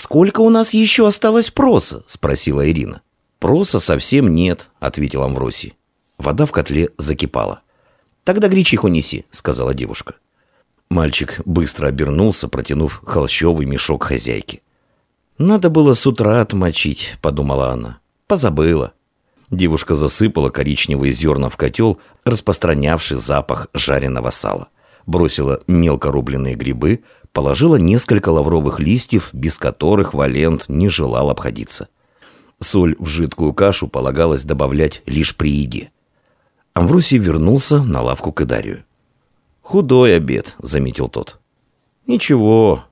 «Сколько у нас еще осталось проса?» – спросила Ирина. «Проса совсем нет», – ответил Амвросий. Вода в котле закипала. «Тогда гречиху неси», – сказала девушка. Мальчик быстро обернулся, протянув холщовый мешок хозяйки. «Надо было с утра отмочить», — подумала она. «Позабыла». Девушка засыпала коричневые зерна в котел, распространявший запах жареного сала. Бросила мелко рубленые грибы, положила несколько лавровых листьев, без которых Валент не желал обходиться. Соль в жидкую кашу полагалось добавлять лишь при еде. Амвросий вернулся на лавку к Идарию. «Худой обед», — заметил тот. «Ничего».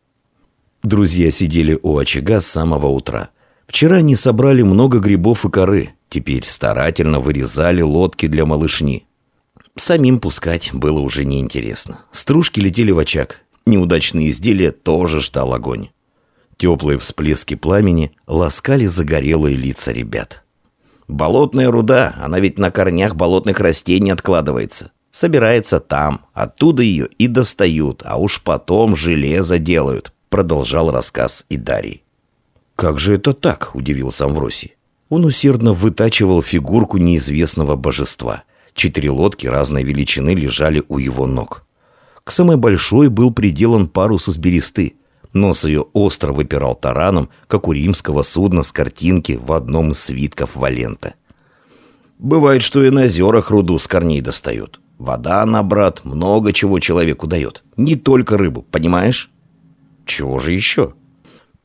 Друзья сидели у очага с самого утра. Вчера они собрали много грибов и коры. Теперь старательно вырезали лодки для малышни. Самим пускать было уже неинтересно. Стружки летели в очаг. Неудачные изделия тоже ждал огонь. Теплые всплески пламени ласкали загорелые лица ребят. «Болотная руда, она ведь на корнях болотных растений откладывается. Собирается там, оттуда ее и достают, а уж потом железо делают», продолжал рассказ Идарий. «Как же это так?» – удивился Амвросий. Он усердно вытачивал фигурку неизвестного божества. Четыре лодки разной величины лежали у его ног. К самой большой был приделан парус из бересты. Нос ее остро выпирал тараном, как у римского судна с картинки в одном из свитков Валента. «Бывает, что и на озерах руду с корней достают. Вода, она, брат, много чего человеку дает. Не только рыбу, понимаешь?» «Чего же еще?»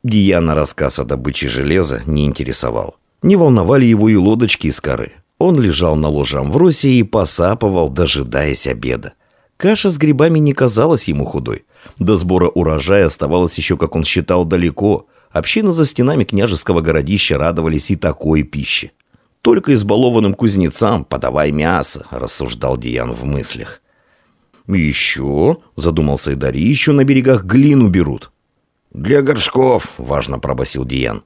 Диана рассказ о добыче железа не интересовал. Не волновали его и лодочки из коры. Он лежал на ложе Амвросия и посапывал, дожидаясь обеда. Каша с грибами не казалась ему худой. До сбора урожая оставалось еще, как он считал, далеко. Общины за стенами княжеского городища радовались и такой пище. «Только избалованным кузнецам подавай мясо», – рассуждал Диан в мыслях. «Еще», – задумался Идари, – «еще на берегах глину берут». «Для горшков», – важно пробасил Диан.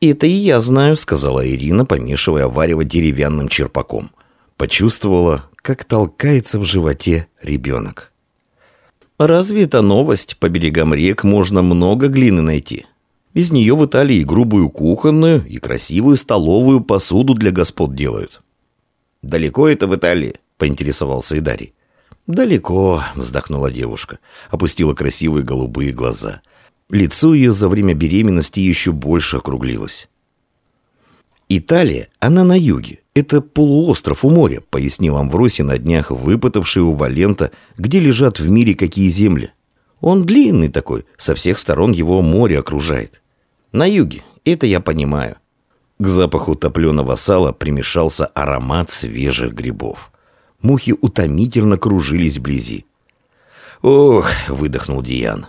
«Это и я знаю», – сказала Ирина, помешивая варево деревянным черпаком. Почувствовала, как толкается в животе ребенок. «Разве это новость? По берегам рек можно много глины найти. Из нее в Италии грубую кухонную, и красивую столовую посуду для господ делают». «Далеко это в Италии?» – поинтересовался Идарий. «Далеко», – вздохнула девушка, опустила красивые голубые глаза – Лицо ее за время беременности еще больше округлилось. «Италия, она на юге. Это полуостров у моря», — пояснил Амвросий на днях, выпытавший у Валента, где лежат в мире какие земли. «Он длинный такой, со всех сторон его море окружает. На юге, это я понимаю». К запаху топленого сала примешался аромат свежих грибов. Мухи утомительно кружились вблизи. «Ох», — выдохнул Диан,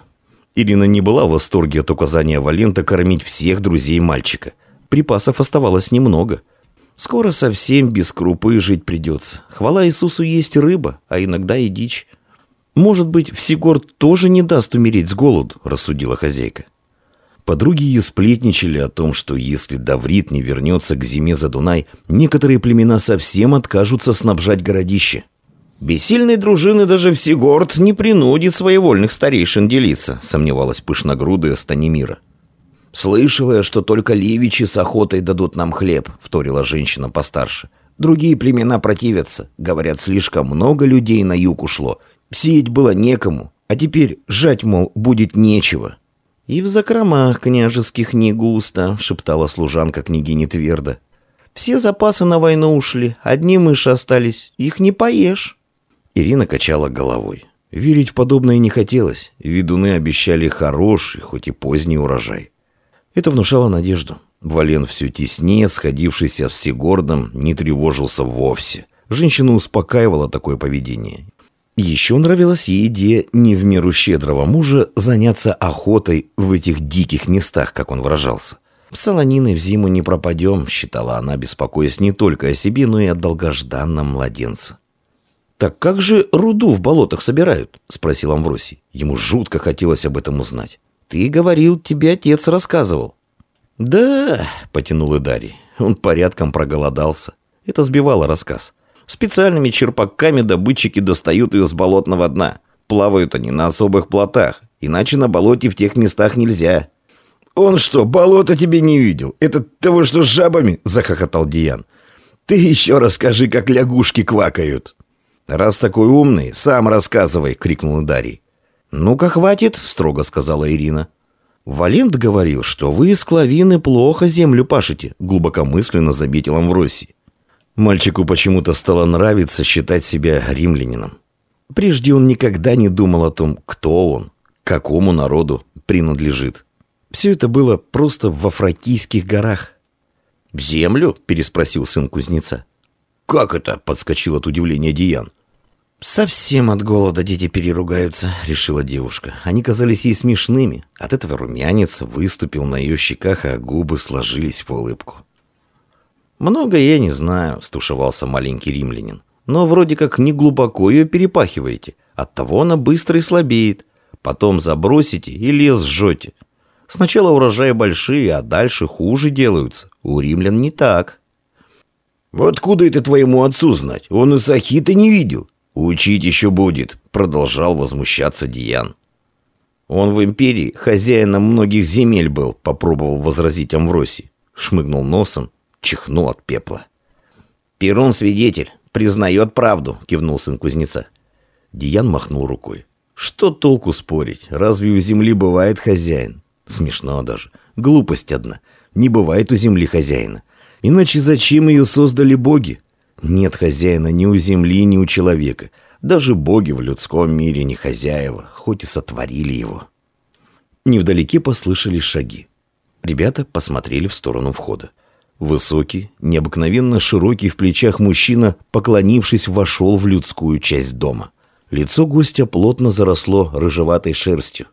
Ирина не была в восторге от указания Валента кормить всех друзей мальчика. Припасов оставалось немного. Скоро совсем без крупы жить придется. Хвала Иисусу есть рыба, а иногда и дичь. «Может быть, Всегорд тоже не даст умереть с голоду», – рассудила хозяйка. Подруги ее сплетничали о том, что если Даврит не вернется к зиме за Дунай, некоторые племена совсем откажутся снабжать городище – Бессильной дружины даже Всегорд не принудит своевольных старейшин делиться, сомневалась пышногрудая Станимира. «Слышала я, что только левичи с охотой дадут нам хлеб», — вторила женщина постарше. «Другие племена противятся. Говорят, слишком много людей на юг ушло. Сеять было некому, а теперь жать, мол, будет нечего». «И в закромах княжеских не густо», — шептала служанка княгини твердо. «Все запасы на войну ушли, одни мыши остались, их не поешь». Ирина качала головой. Верить в подобное не хотелось. Ведуны обещали хороший, хоть и поздний урожай. Это внушало надежду. Вален все теснее, сходившийся Всегордом, не тревожился вовсе. Женщину успокаивало такое поведение. Еще нравилась ей идея не в меру щедрого мужа заняться охотой в этих диких местах, как он выражался. «С солониной в зиму не пропадем», — считала она, беспокоясь не только о себе, но и о долгожданном младенце. «Так как же руду в болотах собирают?» – спросил Амвросий. Ему жутко хотелось об этом узнать. «Ты говорил, тебе отец рассказывал». «Да», – потянул Идарий. Он порядком проголодался. Это сбивало рассказ. Специальными черпаками добытчики достают ее с болотного дна. Плавают они на особых плотах, иначе на болоте в тех местах нельзя. «Он что, болото тебе не видел? Это того, что с жабами?» – захохотал Диан. «Ты еще расскажи, как лягушки квакают». «Раз такой умный, сам рассказывай!» — крикнул Дарий. «Ну-ка, хватит!» — строго сказала Ирина. «Валент говорил, что вы из Клавины плохо землю пашете», — глубокомысленно заметил Амвросий. Мальчику почему-то стало нравиться считать себя римлянином. Прежде он никогда не думал о том, кто он, какому народу принадлежит. Все это было просто во Фракийских горах. «Землю?» – переспросил сын кузнеца. «Как это?» – подскочил от удивления Диан. «Совсем от голода дети переругаются», — решила девушка. Они казались ей смешными. От этого румянец выступил на ее щеках, а губы сложились в улыбку. «Много я не знаю», — стушевался маленький римлянин. «Но вроде как не глубоко ее перепахиваете. Оттого она быстро и слабеет. Потом забросите и лес сжете. Сначала урожаи большие, а дальше хуже делаются. У римлян не так». «Вот откуда это твоему отцу знать? Он и Сахита не видел». «Учить еще будет», — продолжал возмущаться Диан. «Он в империи хозяином многих земель был», — попробовал возразить Амвросий. Шмыгнул носом, чихнул от пепла. «Перун свидетель, признает правду», — кивнул сын кузнеца. Диан махнул рукой. «Что толку спорить? Разве у земли бывает хозяин?» Смешно даже. Глупость одна. Не бывает у земли хозяина. Иначе зачем ее создали боги? Нет хозяина ни у земли, ни у человека. Даже боги в людском мире не хозяева, хоть и сотворили его. Невдалеке послышались шаги. Ребята посмотрели в сторону входа. Высокий, необыкновенно широкий в плечах мужчина, поклонившись, вошел в людскую часть дома. Лицо гостя плотно заросло рыжеватой шерстью.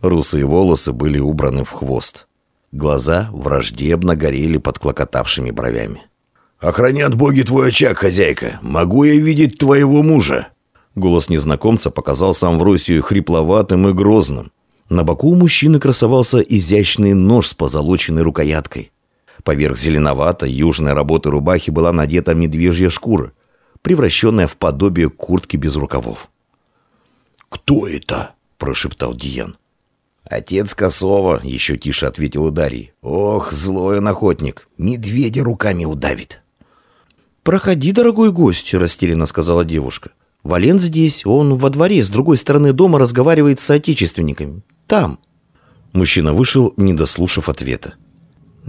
Русые волосы были убраны в хвост. Глаза враждебно горели под клокотавшими бровями. «Охранят боги твой очаг, хозяйка. Могу я видеть твоего мужа?» Голос незнакомца показался Амвросию хрипловатым и грозным. На боку у мужчины красовался изящный нож с позолоченной рукояткой. Поверх зеленоватой южной работы рубахи была надета медвежья шкура, превращенная в подобие куртки без рукавов. «Кто это?» – прошептал Диан. «Отец Косова», – еще тише ответил Дарий. «Ох, злой он охотник, медведя руками удавит». «Проходи, дорогой гость», — растерянно сказала девушка. «Валент здесь, он во дворе, с другой стороны дома разговаривает с соотечественниками. Там». Мужчина вышел, не дослушав ответа.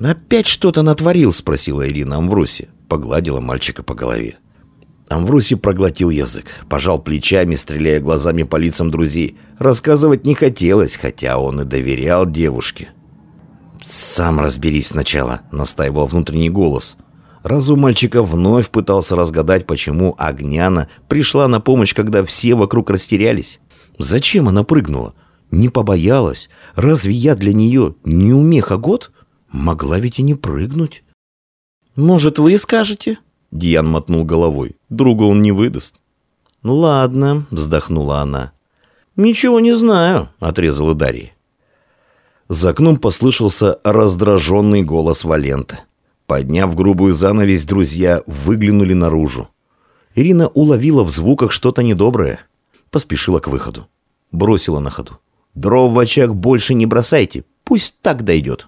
«Опять что-то натворил?» — спросила Ирина Амвросия. Погладила мальчика по голове. Амвросий проглотил язык, пожал плечами, стреляя глазами по лицам друзей. Рассказывать не хотелось, хотя он и доверял девушке. «Сам разберись сначала», — настаивал внутренний голос. Разум мальчика вновь пытался разгадать, почему Огняна пришла на помощь, когда все вокруг растерялись. Зачем она прыгнула? Не побоялась. Разве я для нее не умеха год? Могла ведь и не прыгнуть. «Может, вы скажете?» Диан мотнул головой. Друга он не выдаст. «Ладно», — вздохнула она. «Ничего не знаю», — отрезала Дарья. За окном послышался раздраженный голос Валента. Подняв грубую занавесь, друзья выглянули наружу. Ирина уловила в звуках что-то недоброе. Поспешила к выходу. Бросила на ходу. «Дров в очаг больше не бросайте, пусть так дойдет».